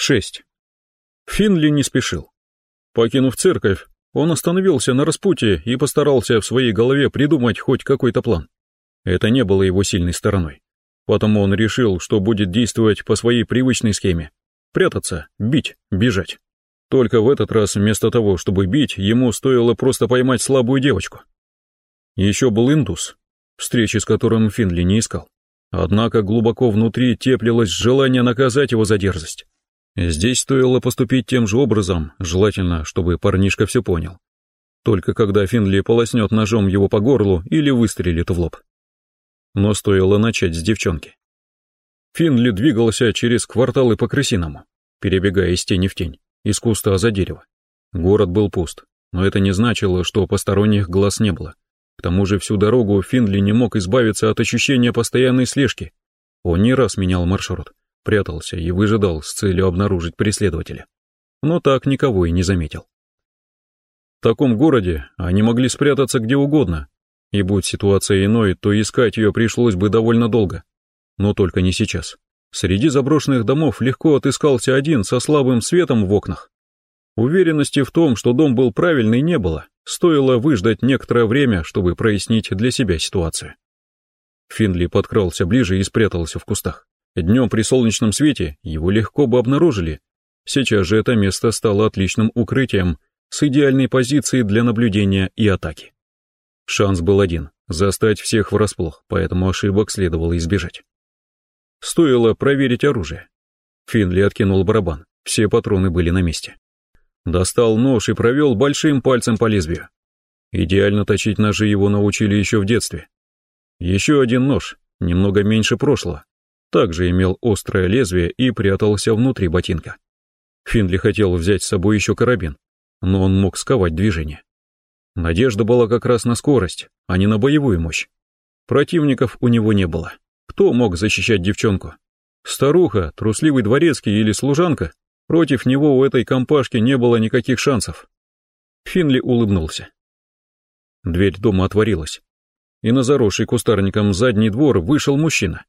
6. Финли не спешил. Покинув церковь, он остановился на распутье и постарался в своей голове придумать хоть какой-то план. Это не было его сильной стороной. Потому он решил, что будет действовать по своей привычной схеме. Прятаться, бить, бежать. Только в этот раз вместо того, чтобы бить, ему стоило просто поймать слабую девочку. Еще был индус, встречи с которым Финли не искал. Однако глубоко внутри теплилось желание наказать его за дерзость. Здесь стоило поступить тем же образом, желательно, чтобы парнишка все понял. Только когда Финли полоснет ножом его по горлу или выстрелит в лоб. Но стоило начать с девчонки. Финли двигался через кварталы по крысиному, перебегая из тени в тень, из куста за дерево. Город был пуст, но это не значило, что посторонних глаз не было. К тому же всю дорогу Финли не мог избавиться от ощущения постоянной слежки. Он не раз менял маршрут, прятался и выжидал с целью обнаружить преследователя. Но так никого и не заметил. В таком городе они могли спрятаться где угодно, и будь ситуация иной, то искать ее пришлось бы довольно долго. Но только не сейчас. Среди заброшенных домов легко отыскался один со слабым светом в окнах. Уверенности в том, что дом был правильный, не было. Стоило выждать некоторое время, чтобы прояснить для себя ситуацию. Финли подкрался ближе и спрятался в кустах. Днем при солнечном свете его легко бы обнаружили. Сейчас же это место стало отличным укрытием с идеальной позицией для наблюдения и атаки. Шанс был один — застать всех врасплох, поэтому ошибок следовало избежать. Стоило проверить оружие. Финли откинул барабан, все патроны были на месте. Достал нож и провел большим пальцем по лезвию. Идеально точить ножи его научили еще в детстве. Еще один нож, немного меньше прошлого, также имел острое лезвие и прятался внутри ботинка. Финли хотел взять с собой еще карабин, но он мог сковать движение. Надежда была как раз на скорость, а не на боевую мощь. Противников у него не было. Кто мог защищать девчонку? Старуха, трусливый дворецкий или служанка? Против него у этой компашки не было никаких шансов. Финли улыбнулся. Дверь дома отворилась, и на заросший кустарником задний двор вышел мужчина.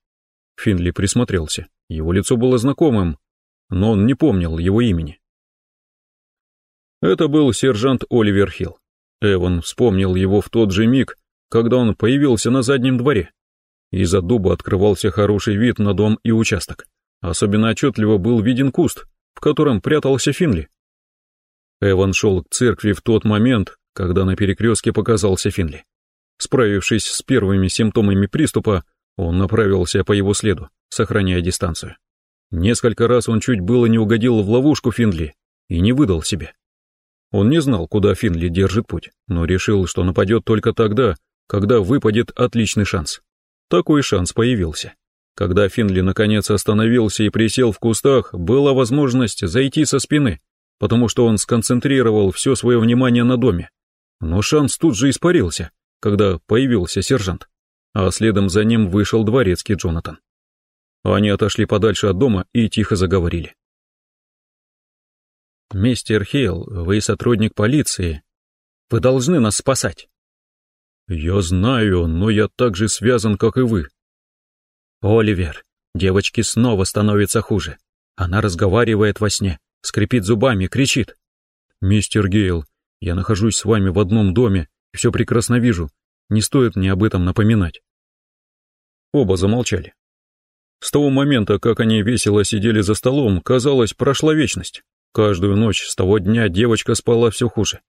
Финли присмотрелся. Его лицо было знакомым, но он не помнил его имени. Это был сержант Оливер Хилл. Эван вспомнил его в тот же миг, когда он появился на заднем дворе. Из-за дуба открывался хороший вид на дом и участок. Особенно отчетливо был виден куст, в котором прятался Финли. Эван шел к церкви в тот момент, когда на перекрестке показался Финли. Справившись с первыми симптомами приступа, он направился по его следу, сохраняя дистанцию. Несколько раз он чуть было не угодил в ловушку Финли и не выдал себе. Он не знал, куда Финли держит путь, но решил, что нападет только тогда, когда выпадет отличный шанс. Такой шанс появился. Когда Финли наконец остановился и присел в кустах, была возможность зайти со спины, потому что он сконцентрировал все свое внимание на доме. Но шанс тут же испарился, когда появился сержант, а следом за ним вышел дворецкий Джонатан. Они отошли подальше от дома и тихо заговорили. «Мистер Хейл, вы сотрудник полиции. Вы должны нас спасать». «Я знаю, но я так же связан, как и вы», Оливер, девочке снова становится хуже. Она разговаривает во сне, скрипит зубами, кричит. «Мистер Гейл, я нахожусь с вами в одном доме все прекрасно вижу. Не стоит мне об этом напоминать». Оба замолчали. С того момента, как они весело сидели за столом, казалось, прошла вечность. Каждую ночь с того дня девочка спала все хуже.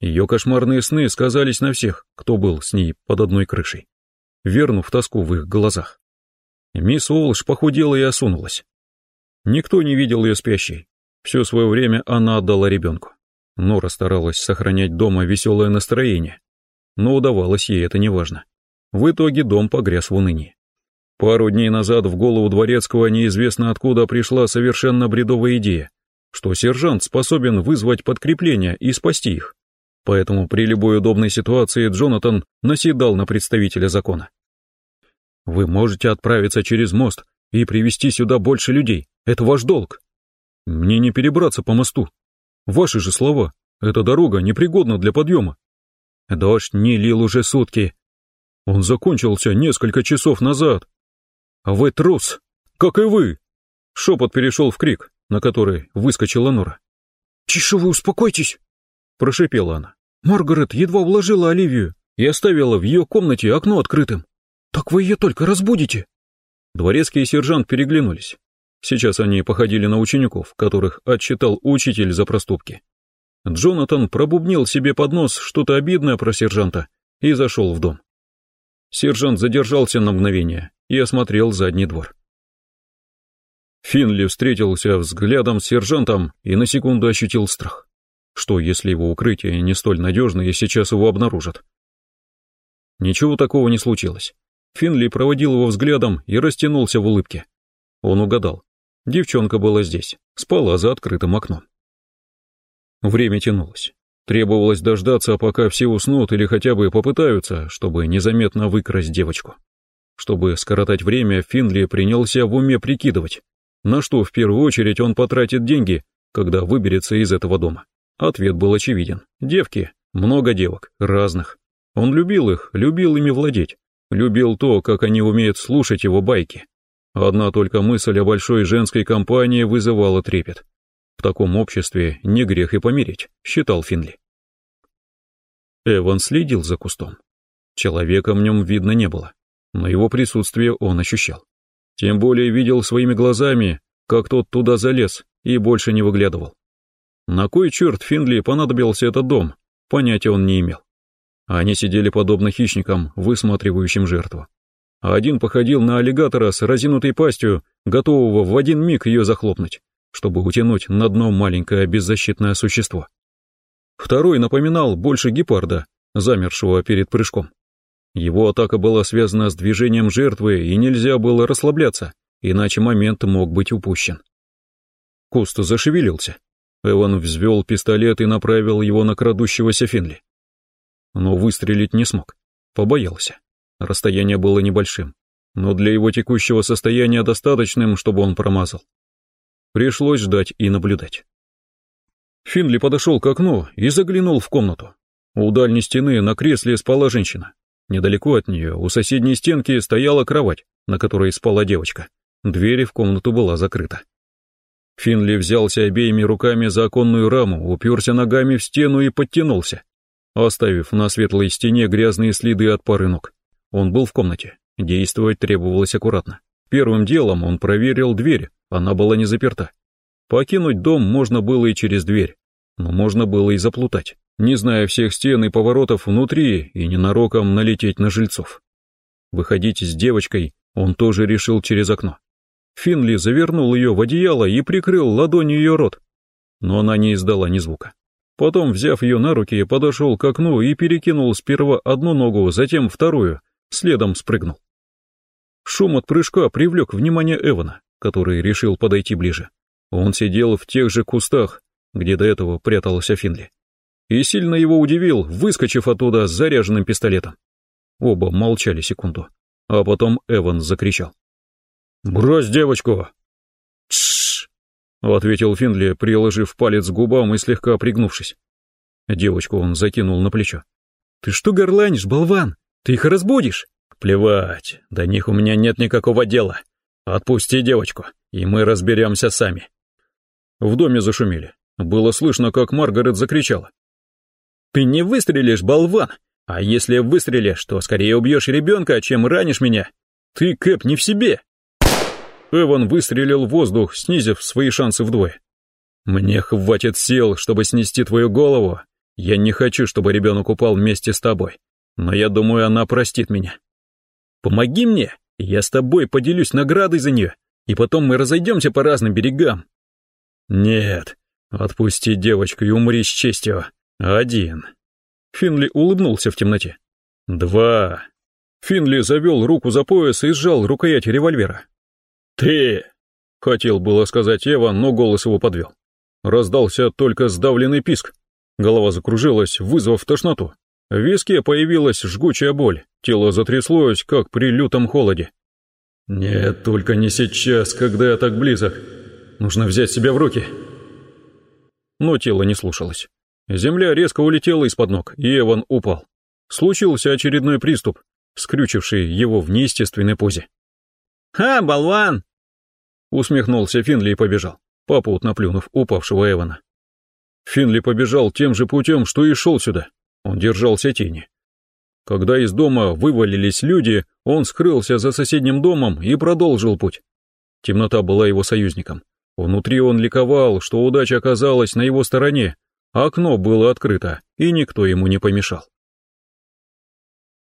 Ее кошмарные сны сказались на всех, кто был с ней под одной крышей, вернув тоску в их глазах. Мисс Уолш похудела и осунулась. Никто не видел ее спящей. Все свое время она отдала ребенку. Нора старалась сохранять дома веселое настроение, но удавалось ей это неважно. В итоге дом погряз в унынии. Пару дней назад в голову дворецкого неизвестно откуда пришла совершенно бредовая идея, что сержант способен вызвать подкрепление и спасти их. Поэтому при любой удобной ситуации Джонатан наседал на представителя закона. Вы можете отправиться через мост и привести сюда больше людей. Это ваш долг. Мне не перебраться по мосту. Ваши же слова. Эта дорога непригодна для подъема. Дождь не лил уже сутки. Он закончился несколько часов назад. А вы трус, как и вы. Шепот перешел в крик. на которой выскочила Нора. «Тише вы, успокойтесь!» — прошипела она. «Маргарет едва уложила Оливию и оставила в ее комнате окно открытым. Так вы ее только разбудите!» Дворецкий и сержант переглянулись. Сейчас они походили на учеников, которых отчитал учитель за проступки. Джонатан пробубнил себе под нос что-то обидное про сержанта и зашел в дом. Сержант задержался на мгновение и осмотрел задний двор. Финли встретился взглядом с сержантом и на секунду ощутил страх. Что, если его укрытие не столь надежно и сейчас его обнаружат? Ничего такого не случилось. Финли проводил его взглядом и растянулся в улыбке. Он угадал. Девчонка была здесь, спала за открытым окном. Время тянулось. Требовалось дождаться, пока все уснут или хотя бы попытаются, чтобы незаметно выкрасть девочку. Чтобы скоротать время, Финли принялся в уме прикидывать, на что в первую очередь он потратит деньги, когда выберется из этого дома. Ответ был очевиден. Девки, много девок, разных. Он любил их, любил ими владеть, любил то, как они умеют слушать его байки. Одна только мысль о большой женской компании вызывала трепет. В таком обществе не грех и помереть, считал Финли. Эван следил за кустом. Человека в нем видно не было, но его присутствие он ощущал. Тем более видел своими глазами, как тот туда залез и больше не выглядывал. На кой черт Финли понадобился этот дом, понятия он не имел. Они сидели подобно хищникам, высматривающим жертву. Один походил на аллигатора с разинутой пастью, готового в один миг ее захлопнуть чтобы утянуть на дно маленькое беззащитное существо. Второй напоминал больше гепарда, замершего перед прыжком. Его атака была связана с движением жертвы, и нельзя было расслабляться, иначе момент мог быть упущен. Куст зашевелился. Эван взвел пистолет и направил его на крадущегося Финли. Но выстрелить не смог, побоялся. Расстояние было небольшим, но для его текущего состояния достаточным, чтобы он промазал. Пришлось ждать и наблюдать. Финли подошел к окну и заглянул в комнату. У дальней стены на кресле спала женщина. Недалеко от нее, у соседней стенки, стояла кровать, на которой спала девочка. Дверь в комнату была закрыта. Финли взялся обеими руками за оконную раму, уперся ногами в стену и подтянулся, оставив на светлой стене грязные следы от пары ног. Он был в комнате, действовать требовалось аккуратно. Первым делом он проверил дверь, она была не заперта. Покинуть дом можно было и через дверь, но можно было и заплутать, не зная всех стен и поворотов внутри и ненароком налететь на жильцов. Выходить с девочкой он тоже решил через окно. Финли завернул ее в одеяло и прикрыл ладонью ее рот, но она не издала ни звука. Потом, взяв ее на руки, подошел к окну и перекинул сперва одну ногу, затем вторую, следом спрыгнул. Шум от прыжка привлек внимание Эвана который решил подойти ближе. Он сидел в тех же кустах, где до этого прятался Финли. И сильно его удивил, выскочив оттуда с заряженным пистолетом. Оба молчали секунду, а потом Эван закричал. «Брось девочку!» «Тш!» — ответил Финли, приложив палец к губам и слегка пригнувшись. Девочку он закинул на плечо. «Ты что горланишь, болван? Ты их разбудишь?» «Плевать, до них у меня нет никакого дела. «Отпусти девочку, и мы разберемся сами». В доме зашумели. Было слышно, как Маргарет закричала. «Ты не выстрелишь, болван! А если выстрелишь, то скорее убьешь ребенка, чем ранишь меня! Ты, Кэп, не в себе!» Эван выстрелил в воздух, снизив свои шансы вдвое. «Мне хватит сил, чтобы снести твою голову. Я не хочу, чтобы ребенок упал вместе с тобой, но я думаю, она простит меня. Помоги мне, я с тобой поделюсь наградой за нее, и потом мы разойдемся по разным берегам. Нет, отпусти девочку и умри с честью. Один. Финли улыбнулся в темноте. Два. Финли завел руку за пояс и сжал рукоять револьвера. Ты! Хотел было сказать Эва, но голос его подвел. Раздался только сдавленный писк. Голова закружилась, вызвав тошноту. В виске появилась жгучая боль, тело затряслось, как при лютом холоде. «Нет, только не сейчас, когда я так близок. Нужно взять себя в руки». Но тело не слушалось. Земля резко улетела из-под ног, и Эван упал. Случился очередной приступ, скрючивший его в неестественной позе. «Ха, болван!» Усмехнулся Финли и побежал. попутно плюнув упавшего Эвана. Финли побежал тем же путем, что и шел сюда. Он держался тени. Когда из дома вывалились люди, он скрылся за соседним домом и продолжил путь. Темнота была его союзником. Внутри он ликовал, что удача оказалась на его стороне, окно было открыто, и никто ему не помешал.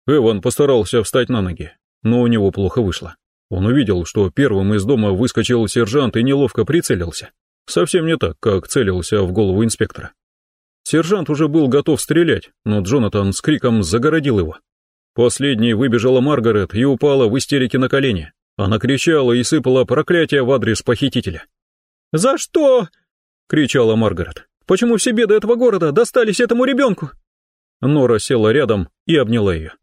Эван постарался встать на ноги, но у него плохо вышло. Он увидел, что первым из дома выскочил сержант и неловко прицелился. Совсем не так, как целился в голову инспектора. Сержант уже был готов стрелять, но Джонатан с криком загородил его. Последней выбежала Маргарет и упала в истерике на колени. Она кричала и сыпала проклятие в адрес похитителя. «За что?» — кричала Маргарет. «Почему все беды этого города достались этому ребенку?» Нора села рядом и обняла ее.